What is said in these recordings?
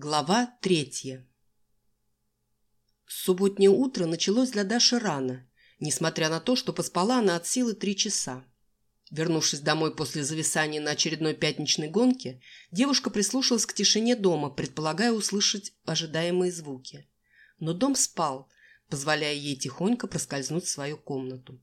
Глава третья Субботнее утро началось для Даши рано, несмотря на то, что поспала она от силы три часа. Вернувшись домой после зависания на очередной пятничной гонке, девушка прислушалась к тишине дома, предполагая услышать ожидаемые звуки. Но дом спал, позволяя ей тихонько проскользнуть в свою комнату.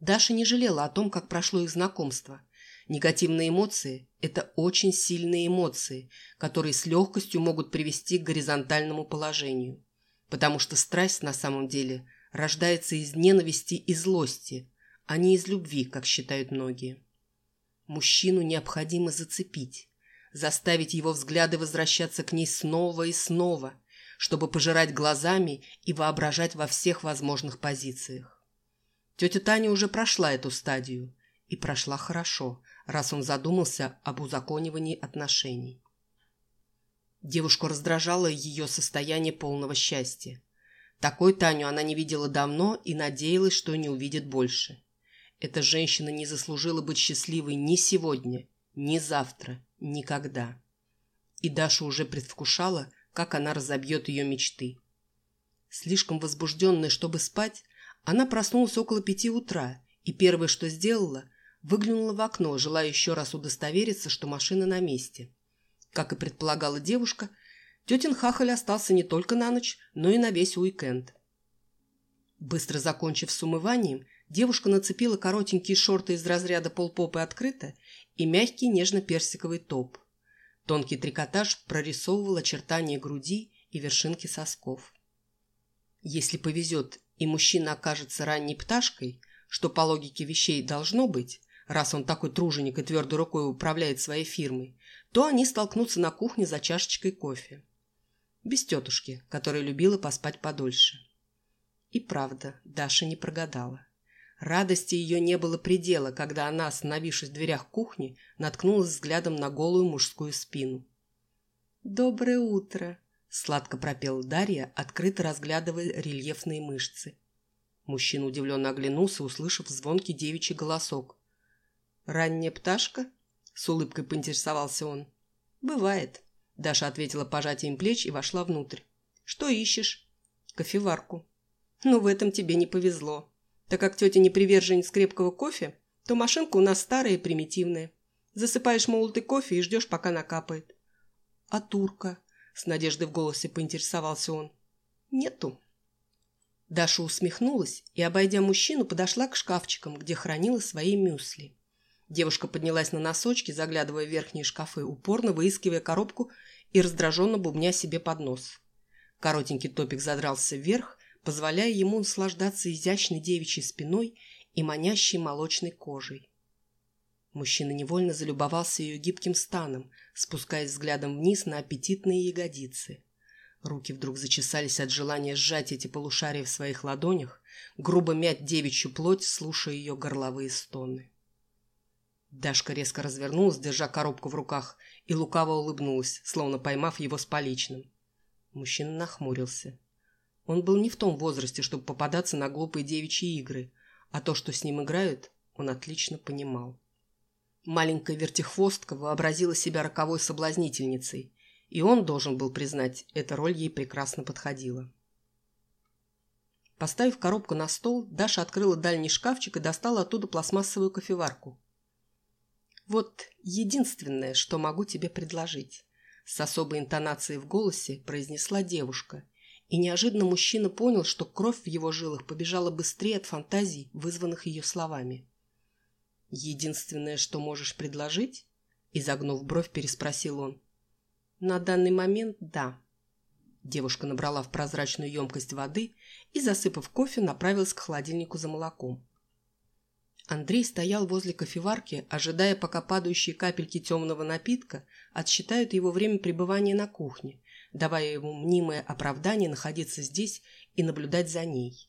Даша не жалела о том, как прошло их знакомство. Негативные эмоции – это очень сильные эмоции, которые с легкостью могут привести к горизонтальному положению. Потому что страсть на самом деле рождается из ненависти и злости, а не из любви, как считают многие. Мужчину необходимо зацепить, заставить его взгляды возвращаться к ней снова и снова, чтобы пожирать глазами и воображать во всех возможных позициях. Тетя Таня уже прошла эту стадию, и прошла хорошо, раз он задумался об узаконивании отношений. Девушку раздражало ее состояние полного счастья. Такой Таню она не видела давно и надеялась, что не увидит больше. Эта женщина не заслужила быть счастливой ни сегодня, ни завтра, никогда. И Даша уже предвкушала, как она разобьет ее мечты. Слишком возбужденная, чтобы спать, она проснулась около пяти утра и первое, что сделала, Выглянула в окно, желая еще раз удостовериться, что машина на месте. Как и предполагала девушка, тетин хахаль остался не только на ночь, но и на весь уикенд. Быстро закончив с умыванием, девушка нацепила коротенькие шорты из разряда полпопы открыто и мягкий нежно-персиковый топ. Тонкий трикотаж прорисовывал очертания груди и вершинки сосков. Если повезет и мужчина окажется ранней пташкой, что по логике вещей должно быть, раз он такой труженик и твердой рукой управляет своей фирмой, то они столкнутся на кухне за чашечкой кофе. Без тетушки, которая любила поспать подольше. И правда, Даша не прогадала. Радости ее не было предела, когда она, остановившись в дверях кухни, наткнулась взглядом на голую мужскую спину. «Доброе утро!» — сладко пропела Дарья, открыто разглядывая рельефные мышцы. Мужчина удивленно оглянулся, услышав звонкий девичий голосок. «Ранняя пташка?» – с улыбкой поинтересовался он. «Бывает», – Даша ответила пожатием плеч и вошла внутрь. «Что ищешь?» «Кофеварку». «Ну, в этом тебе не повезло. Так как тетя не приверженец крепкого кофе, то машинка у нас старая и примитивная. Засыпаешь молотый кофе и ждешь, пока накапает». «А турка?» – с надеждой в голосе поинтересовался он. «Нету». Даша усмехнулась и, обойдя мужчину, подошла к шкафчикам, где хранила свои мюсли. Девушка поднялась на носочки, заглядывая в верхние шкафы, упорно выискивая коробку и раздраженно бубня себе под нос. Коротенький топик задрался вверх, позволяя ему наслаждаться изящной девичьей спиной и манящей молочной кожей. Мужчина невольно залюбовался ее гибким станом, спускаясь взглядом вниз на аппетитные ягодицы. Руки вдруг зачесались от желания сжать эти полушария в своих ладонях, грубо мять девичью плоть, слушая ее горловые стоны. Дашка резко развернулась, держа коробку в руках, и лукаво улыбнулась, словно поймав его с поличным. Мужчина нахмурился. Он был не в том возрасте, чтобы попадаться на глупые девичьи игры, а то, что с ним играют, он отлично понимал. Маленькая вертихвостка вообразила себя роковой соблазнительницей, и он должен был признать, эта роль ей прекрасно подходила. Поставив коробку на стол, Даша открыла дальний шкафчик и достала оттуда пластмассовую кофеварку. «Вот единственное, что могу тебе предложить», — с особой интонацией в голосе произнесла девушка. И неожиданно мужчина понял, что кровь в его жилах побежала быстрее от фантазий, вызванных ее словами. «Единственное, что можешь предложить?» — изогнув бровь, переспросил он. «На данный момент – да». Девушка набрала в прозрачную емкость воды и, засыпав кофе, направилась к холодильнику за молоком. Андрей стоял возле кофеварки, ожидая, пока падающие капельки темного напитка отсчитают его время пребывания на кухне, давая ему мнимое оправдание находиться здесь и наблюдать за ней.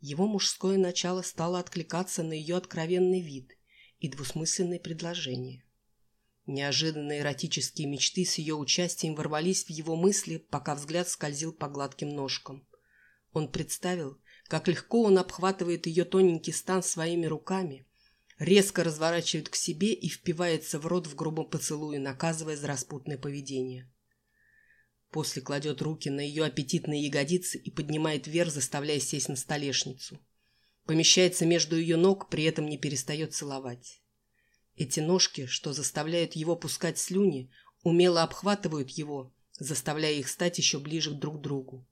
Его мужское начало стало откликаться на ее откровенный вид и двусмысленные предложения. Неожиданные эротические мечты с ее участием ворвались в его мысли, пока взгляд скользил по гладким ножкам. Он представил, как легко он обхватывает ее тоненький стан своими руками, резко разворачивает к себе и впивается в рот в грубом поцелуе, наказывая за распутное поведение. После кладет руки на ее аппетитные ягодицы и поднимает вверх, заставляя сесть на столешницу. Помещается между ее ног, при этом не перестает целовать. Эти ножки, что заставляют его пускать слюни, умело обхватывают его, заставляя их стать еще ближе друг к другу.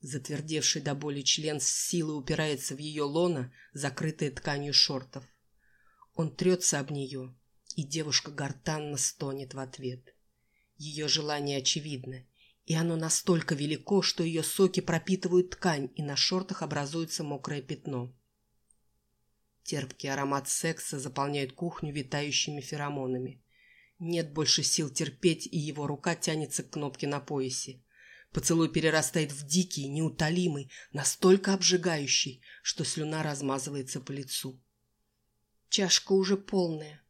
Затвердевший до боли член с силой упирается в ее лона, закрытая тканью шортов. Он трется об нее, и девушка гортанно стонет в ответ. Ее желание очевидно, и оно настолько велико, что ее соки пропитывают ткань, и на шортах образуется мокрое пятно. Терпкий аромат секса заполняет кухню витающими феромонами. Нет больше сил терпеть, и его рука тянется к кнопке на поясе. Поцелуй перерастает в дикий, неутолимый, настолько обжигающий, что слюна размазывается по лицу. Чашка уже полная.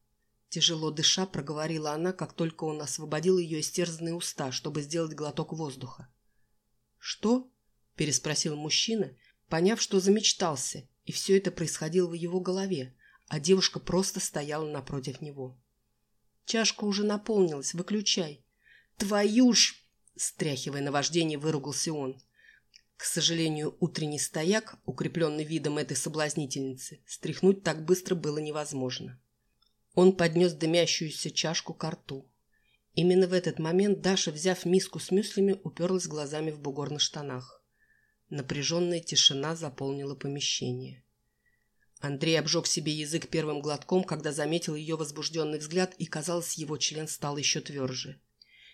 Тяжело дыша, проговорила она, как только он освободил ее истерзанные уста, чтобы сделать глоток воздуха. «Что?» – переспросил мужчина, поняв, что замечтался, и все это происходило в его голове, а девушка просто стояла напротив него. «Чашка уже наполнилась, выключай». «Твою ж!» – стряхивая наваждение, выругался он. К сожалению, утренний стояк, укрепленный видом этой соблазнительницы, стряхнуть так быстро было невозможно. Он поднес дымящуюся чашку к рту. Именно в этот момент Даша, взяв миску с мюслями, уперлась глазами в бугор на штанах. Напряженная тишина заполнила помещение. Андрей обжег себе язык первым глотком, когда заметил ее возбужденный взгляд, и, казалось, его член стал еще тверже.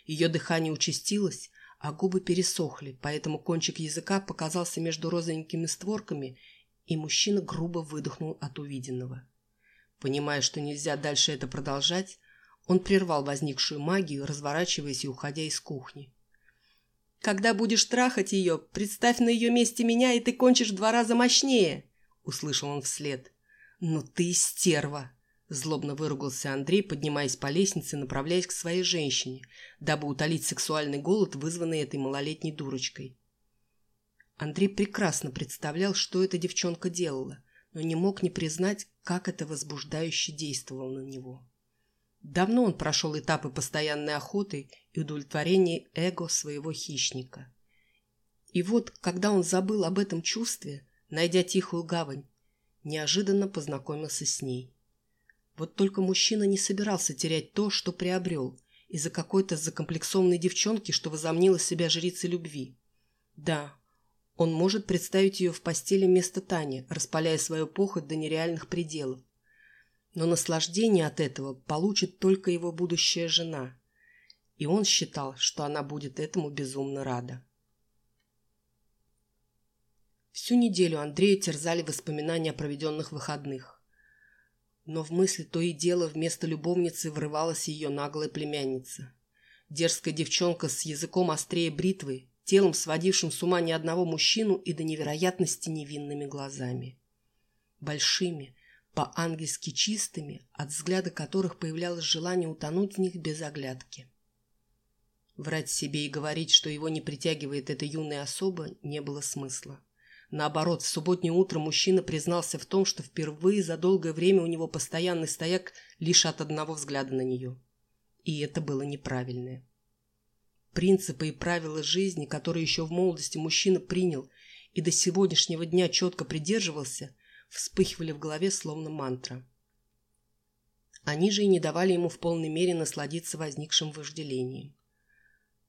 Ее дыхание участилось, а губы пересохли, поэтому кончик языка показался между розовенькими створками, и мужчина грубо выдохнул от увиденного. Понимая, что нельзя дальше это продолжать, он прервал возникшую магию, разворачиваясь и уходя из кухни. «Когда будешь трахать ее, представь на ее месте меня, и ты кончишь в два раза мощнее!» — услышал он вслед. «Ну ты стерва!» Злобно выругался Андрей, поднимаясь по лестнице, направляясь к своей женщине, дабы утолить сексуальный голод, вызванный этой малолетней дурочкой. Андрей прекрасно представлял, что эта девчонка делала, но не мог не признать, как это возбуждающе действовало на него. Давно он прошел этапы постоянной охоты и удовлетворения эго своего хищника. И вот, когда он забыл об этом чувстве, найдя тихую гавань, неожиданно познакомился с ней. Вот только мужчина не собирался терять то, что приобрел, из-за какой-то закомплексованной девчонки, что возомнила себя жрицей любви. Да, он может представить ее в постели вместо Тани, распаляя свою похоть до нереальных пределов. Но наслаждение от этого получит только его будущая жена. И он считал, что она будет этому безумно рада. Всю неделю Андрея терзали воспоминания о проведенных выходных. Но в мысли то и дело вместо любовницы врывалась ее наглая племянница. Дерзкая девчонка с языком острее бритвы, телом сводившим с ума ни одного мужчину и до невероятности невинными глазами. Большими, по-ангельски чистыми, от взгляда которых появлялось желание утонуть в них без оглядки. Врать себе и говорить, что его не притягивает эта юная особа, не было смысла. Наоборот, в субботнее утро мужчина признался в том, что впервые за долгое время у него постоянный стояк лишь от одного взгляда на нее. И это было неправильное. Принципы и правила жизни, которые еще в молодости мужчина принял и до сегодняшнего дня четко придерживался, вспыхивали в голове словно мантра. Они же и не давали ему в полной мере насладиться возникшим вожделением.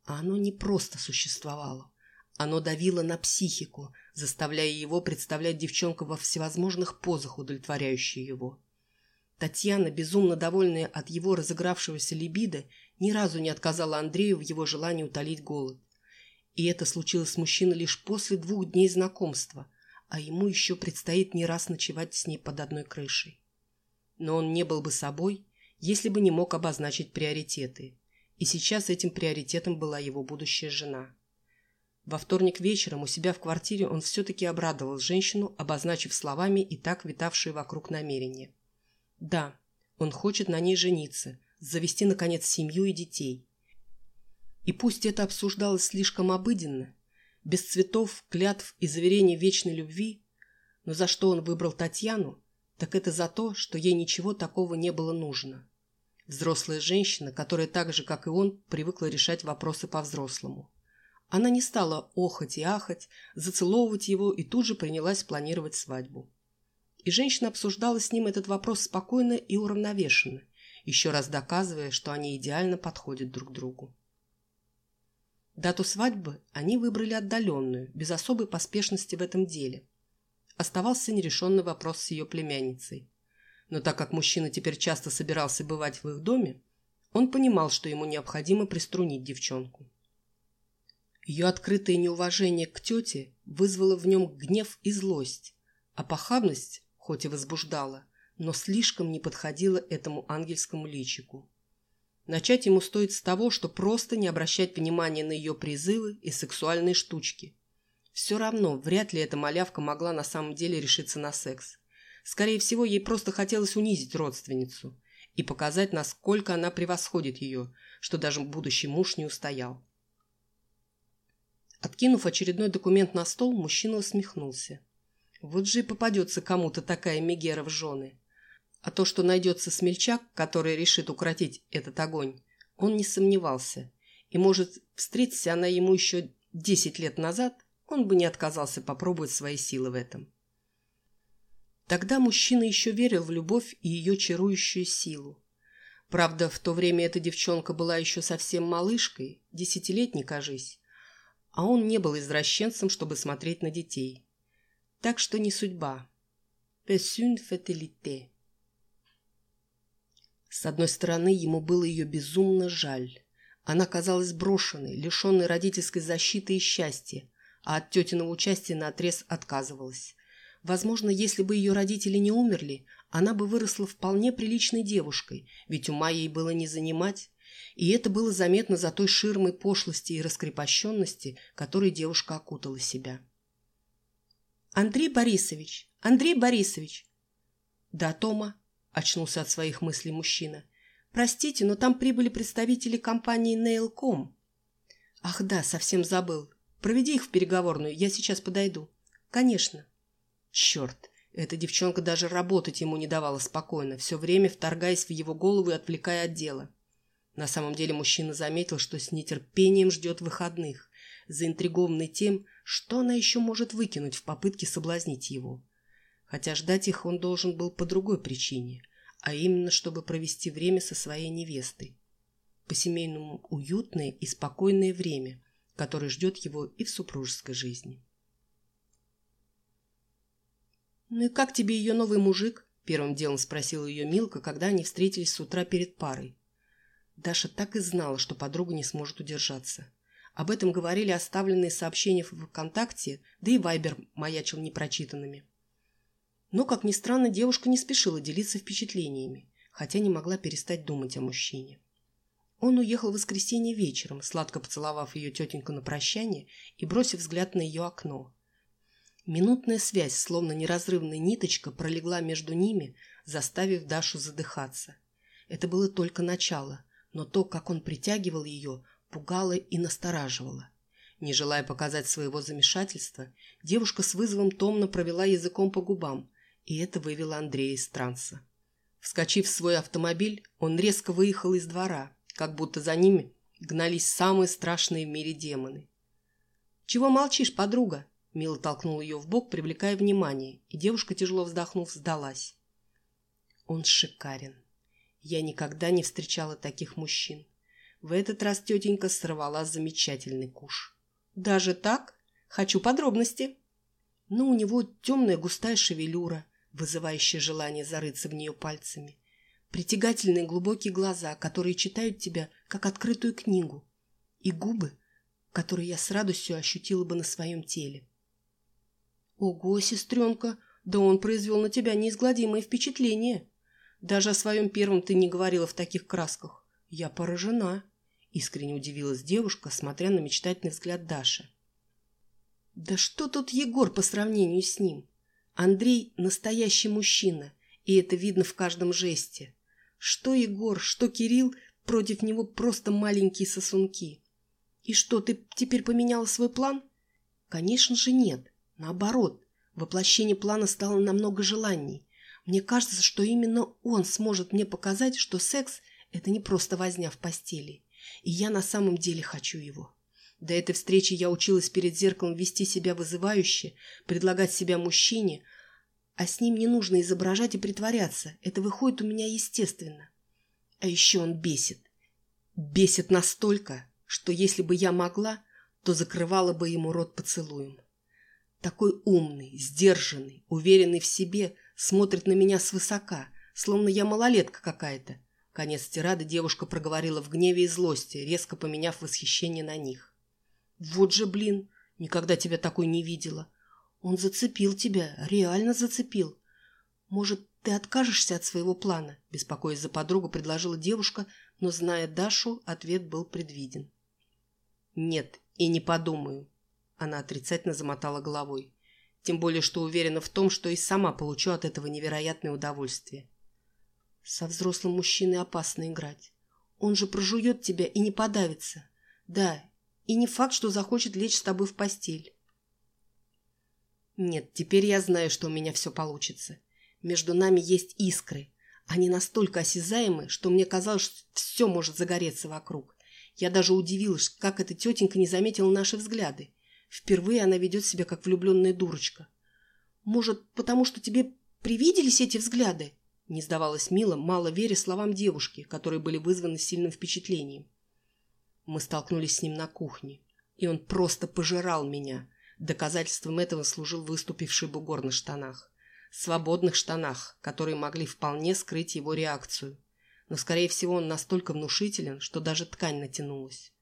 А оно не просто существовало. Оно давило на психику, заставляя его представлять девчонку во всевозможных позах, удовлетворяющие его. Татьяна, безумно довольная от его разыгравшегося либидо, ни разу не отказала Андрею в его желании утолить голод. И это случилось с мужчиной лишь после двух дней знакомства, а ему еще предстоит не раз ночевать с ней под одной крышей. Но он не был бы собой, если бы не мог обозначить приоритеты. И сейчас этим приоритетом была его будущая жена. Во вторник вечером у себя в квартире он все-таки обрадовал женщину, обозначив словами и так витавшие вокруг намерения. Да, он хочет на ней жениться, завести, наконец, семью и детей. И пусть это обсуждалось слишком обыденно, без цветов, клятв и заверений вечной любви, но за что он выбрал Татьяну, так это за то, что ей ничего такого не было нужно. Взрослая женщина, которая так же, как и он, привыкла решать вопросы по-взрослому. Она не стала охать и ахать, зацеловывать его и тут же принялась планировать свадьбу. И женщина обсуждала с ним этот вопрос спокойно и уравновешенно, еще раз доказывая, что они идеально подходят друг другу. Дату свадьбы они выбрали отдаленную, без особой поспешности в этом деле. Оставался нерешенный вопрос с ее племянницей. Но так как мужчина теперь часто собирался бывать в их доме, он понимал, что ему необходимо приструнить девчонку. Ее открытое неуважение к тете вызвало в нем гнев и злость, а похабность, хоть и возбуждала, но слишком не подходила этому ангельскому личику. Начать ему стоит с того, что просто не обращать внимания на ее призывы и сексуальные штучки. Все равно, вряд ли эта малявка могла на самом деле решиться на секс. Скорее всего, ей просто хотелось унизить родственницу и показать, насколько она превосходит ее, что даже будущий муж не устоял. Откинув очередной документ на стол, мужчина усмехнулся. Вот же и попадется кому-то такая Мегера в жены. А то, что найдется смельчак, который решит укротить этот огонь, он не сомневался. И, может, встретиться она ему еще десять лет назад, он бы не отказался попробовать свои силы в этом. Тогда мужчина еще верил в любовь и ее чарующую силу. Правда, в то время эта девчонка была еще совсем малышкой, десятилетней, кажись, а он не был извращенцем, чтобы смотреть на детей. Так что не судьба. «Песюн фаталите». С одной стороны, ему было ее безумно жаль. Она казалась брошенной, лишенной родительской защиты и счастья, а от тетиного участия наотрез отказывалась. Возможно, если бы ее родители не умерли, она бы выросла вполне приличной девушкой, ведь ума ей было не занимать. И это было заметно за той ширмой пошлости и раскрепощенности, которой девушка окутала себя. «Андрей Борисович! Андрей Борисович!» «Да, Тома!» очнулся от своих мыслей мужчина. «Простите, но там прибыли представители компании Nail.com». «Ах да, совсем забыл. Проведи их в переговорную, я сейчас подойду». «Конечно». «Черт, эта девчонка даже работать ему не давала спокойно, все время вторгаясь в его голову и отвлекая от дела». На самом деле мужчина заметил, что с нетерпением ждет выходных, заинтригованный тем, что она еще может выкинуть в попытке соблазнить его хотя ждать их он должен был по другой причине, а именно, чтобы провести время со своей невестой. По-семейному уютное и спокойное время, которое ждет его и в супружеской жизни. «Ну и как тебе ее новый мужик?» – первым делом спросила ее Милка, когда они встретились с утра перед парой. Даша так и знала, что подруга не сможет удержаться. Об этом говорили оставленные сообщения в ВКонтакте, да и Вайбер маячил непрочитанными. Но, как ни странно, девушка не спешила делиться впечатлениями, хотя не могла перестать думать о мужчине. Он уехал в воскресенье вечером, сладко поцеловав ее тетеньку на прощание и бросив взгляд на ее окно. Минутная связь, словно неразрывная ниточка, пролегла между ними, заставив Дашу задыхаться. Это было только начало, но то, как он притягивал ее, пугало и настораживало. Не желая показать своего замешательства, девушка с вызовом томно провела языком по губам, и это вывело Андрея из транса. Вскочив в свой автомобиль, он резко выехал из двора, как будто за ними гнались самые страшные в мире демоны. «Чего молчишь, подруга?» Мила толкнул ее в бок, привлекая внимание, и девушка, тяжело вздохнув, сдалась. «Он шикарен. Я никогда не встречала таких мужчин. В этот раз тетенька сорвала замечательный куш. Даже так? Хочу подробности!» Но у него темная густая шевелюра, вызывающее желание зарыться в нее пальцами. Притягательные глубокие глаза, которые читают тебя, как открытую книгу. И губы, которые я с радостью ощутила бы на своем теле. Ого, сестренка, да он произвел на тебя неизгладимое впечатление. Даже о своем первом ты не говорила в таких красках. Я поражена. Искренне удивилась девушка, смотря на мечтательный взгляд Даши. Да что тут Егор по сравнению с ним? Андрей – настоящий мужчина, и это видно в каждом жесте. Что Егор, что Кирилл, против него просто маленькие сосунки. И что, ты теперь поменяла свой план? Конечно же нет. Наоборот, воплощение плана стало намного желанней. Мне кажется, что именно он сможет мне показать, что секс – это не просто возня в постели. И я на самом деле хочу его. До этой встречи я училась перед зеркалом вести себя вызывающе, предлагать себя мужчине, а с ним не нужно изображать и притворяться. Это выходит у меня естественно. А еще он бесит. Бесит настолько, что если бы я могла, то закрывала бы ему рот поцелуем. Такой умный, сдержанный, уверенный в себе, смотрит на меня свысока, словно я малолетка какая-то. Конец тирады девушка проговорила в гневе и злости, резко поменяв восхищение на них. «Вот же, блин, никогда тебя такой не видела. Он зацепил тебя, реально зацепил. Может, ты откажешься от своего плана?» Беспокоясь за подругу, предложила девушка, но, зная Дашу, ответ был предвиден. «Нет, и не подумаю». Она отрицательно замотала головой. Тем более, что уверена в том, что и сама получу от этого невероятное удовольствие. Со взрослым мужчиной опасно играть. Он же прожует тебя и не подавится. Да, и не факт, что захочет лечь с тобой в постель. Нет, теперь я знаю, что у меня все получится. Между нами есть искры. Они настолько осязаемы, что мне казалось, что все может загореться вокруг. Я даже удивилась, как эта тетенька не заметила наши взгляды. Впервые она ведет себя, как влюбленная дурочка. Может, потому что тебе привиделись эти взгляды? Не сдавалась Мила, мало веря словам девушки, которые были вызваны сильным впечатлением. Мы столкнулись с ним на кухне, и он просто пожирал меня. Доказательством этого служил выступивший бугор на штанах. Свободных штанах, которые могли вполне скрыть его реакцию. Но, скорее всего, он настолько внушителен, что даже ткань натянулась.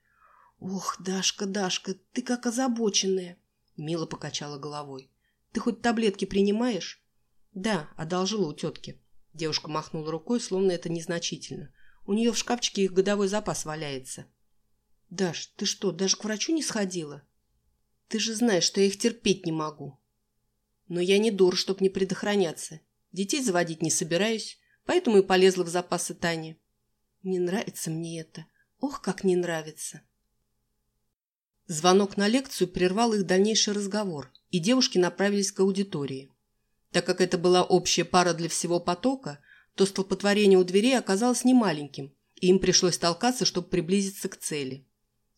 «Ох, Дашка, Дашка, ты как озабоченная!» Мила покачала головой. «Ты хоть таблетки принимаешь?» «Да, одолжила у тетки». Девушка махнула рукой, словно это незначительно. «У нее в шкафчике их годовой запас валяется». «Даш, ты что, даже к врачу не сходила?» «Ты же знаешь, что я их терпеть не могу». «Но я не дур, чтоб не предохраняться. Детей заводить не собираюсь, поэтому и полезла в запасы Тани». «Не нравится мне это. Ох, как не нравится!» Звонок на лекцию прервал их дальнейший разговор, и девушки направились к аудитории. Так как это была общая пара для всего потока, то столпотворение у дверей оказалось немаленьким, и им пришлось толкаться, чтобы приблизиться к цели.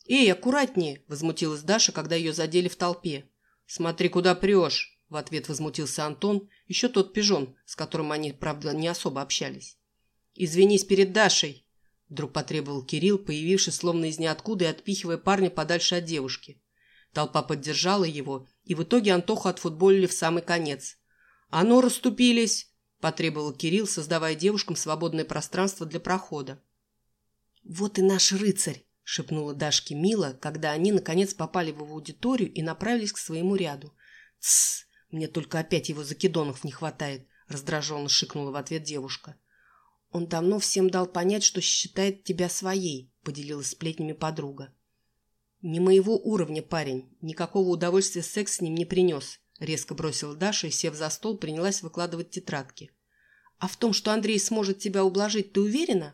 «Эй, аккуратнее!» – возмутилась Даша, когда ее задели в толпе. «Смотри, куда прешь!» – в ответ возмутился Антон, еще тот пижон, с которым они, правда, не особо общались. «Извинись перед Дашей!» – вдруг потребовал Кирилл, появившись словно из ниоткуда и отпихивая парня подальше от девушки. Толпа поддержала его, и в итоге Антоху отфутболили в самый конец. «А ну, расступились!» – потребовал Кирилл, создавая девушкам свободное пространство для прохода. «Вот и наш рыцарь!» – шепнула Дашке Мила, когда они, наконец, попали в его аудиторию и направились к своему ряду. «Тссс! Мне только опять его закидонов не хватает!» – раздраженно шикнула в ответ девушка. «Он давно всем дал понять, что считает тебя своей», – поделилась сплетнями подруга. «Не моего уровня парень. Никакого удовольствия секс с ним не принес», – резко бросила Даша и, сев за стол, принялась выкладывать тетрадки. «А в том, что Андрей сможет тебя ублажить, ты уверена?»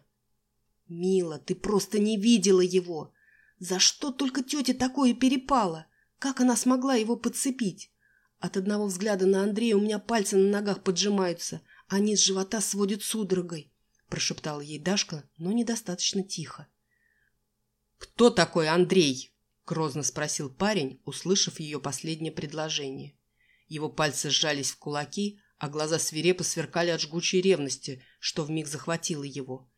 «Мила, ты просто не видела его! За что только тете такое перепало? Как она смогла его подцепить? От одного взгляда на Андрея у меня пальцы на ногах поджимаются, а низ живота сводит судорогой», – прошептала ей Дашка, но недостаточно тихо. «Кто такой Андрей?» – грозно спросил парень, услышав ее последнее предложение. Его пальцы сжались в кулаки, а глаза свирепо сверкали от жгучей ревности, что вмиг захватило его.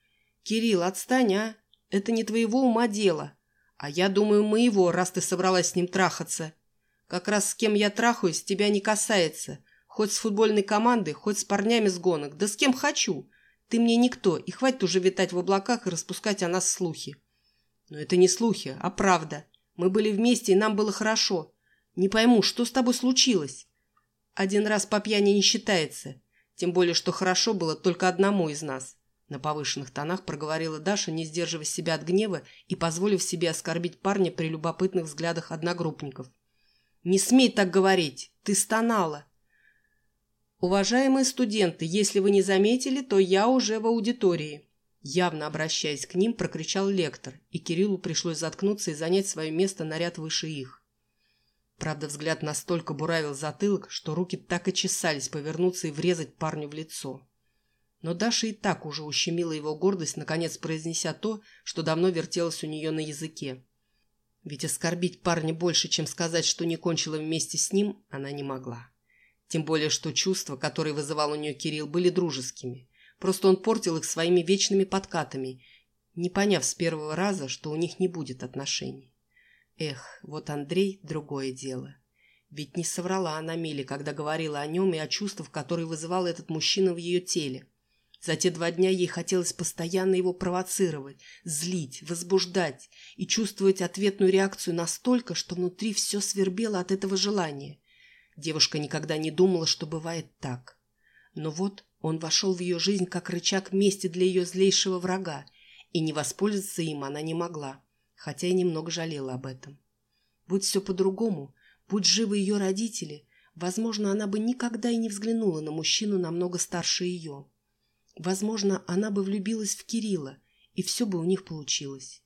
«Кирилл, отстань, а! Это не твоего ума дело. А я думаю, моего, раз ты собралась с ним трахаться. Как раз с кем я трахаюсь, тебя не касается. Хоть с футбольной командой, хоть с парнями с гонок. Да с кем хочу. Ты мне никто, и хватит уже витать в облаках и распускать о нас слухи». «Но это не слухи, а правда. Мы были вместе, и нам было хорошо. Не пойму, что с тобой случилось?» «Один раз по пьяни не считается. Тем более, что хорошо было только одному из нас». На повышенных тонах проговорила Даша, не сдерживая себя от гнева и позволив себе оскорбить парня при любопытных взглядах одногруппников. «Не смей так говорить! Ты стонала!» «Уважаемые студенты, если вы не заметили, то я уже в аудитории!» Явно обращаясь к ним, прокричал лектор, и Кириллу пришлось заткнуться и занять свое место на ряд выше их. Правда, взгляд настолько буравил затылок, что руки так и чесались повернуться и врезать парню в лицо. Но Даша и так уже ущемила его гордость, наконец произнеся то, что давно вертелось у нее на языке. Ведь оскорбить парня больше, чем сказать, что не кончила вместе с ним, она не могла. Тем более, что чувства, которые вызывал у нее Кирилл, были дружескими. Просто он портил их своими вечными подкатами, не поняв с первого раза, что у них не будет отношений. Эх, вот Андрей – другое дело. Ведь не соврала она Миле, когда говорила о нем и о чувствах, которые вызывал этот мужчина в ее теле. За те два дня ей хотелось постоянно его провоцировать, злить, возбуждать и чувствовать ответную реакцию настолько, что внутри все свербело от этого желания. Девушка никогда не думала, что бывает так. Но вот он вошел в ее жизнь как рычаг мести для ее злейшего врага, и не воспользоваться им она не могла, хотя и немного жалела об этом. Будь все по-другому, будь живы ее родители, возможно, она бы никогда и не взглянула на мужчину намного старше ее. Возможно, она бы влюбилась в Кирилла, и все бы у них получилось.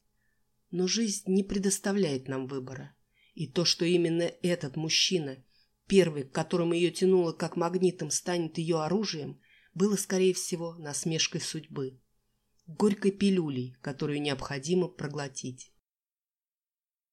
Но жизнь не предоставляет нам выбора. И то, что именно этот мужчина, первый, к которому ее тянуло как магнитом, станет ее оружием, было, скорее всего, насмешкой судьбы. Горькой пилюлей, которую необходимо проглотить.